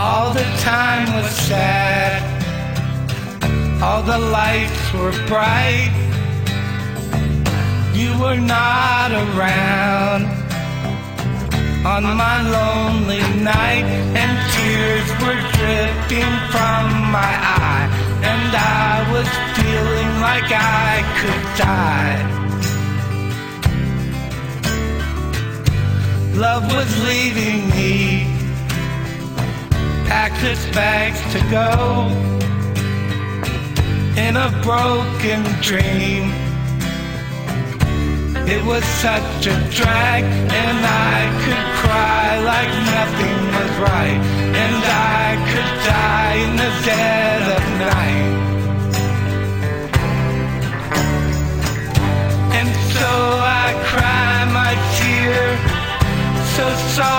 All the time was sad. All the lights were bright. You were not around on my lonely night, and tears were dripping from my eye, and I was feeling like I could die. Love was leaving me, its bags to go in a broken dream. It was such a drag, and I could cry like nothing was right, and I could die in the dead of night. And so I cry my tear, so sorry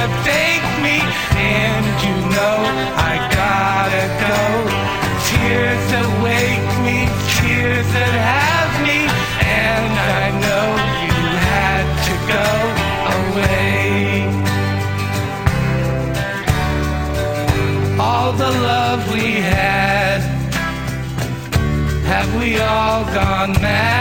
tears that me, and you know I gotta go. Tears that wake me, tears that have me, and I know you had to go away. All the love we had, have we all gone mad?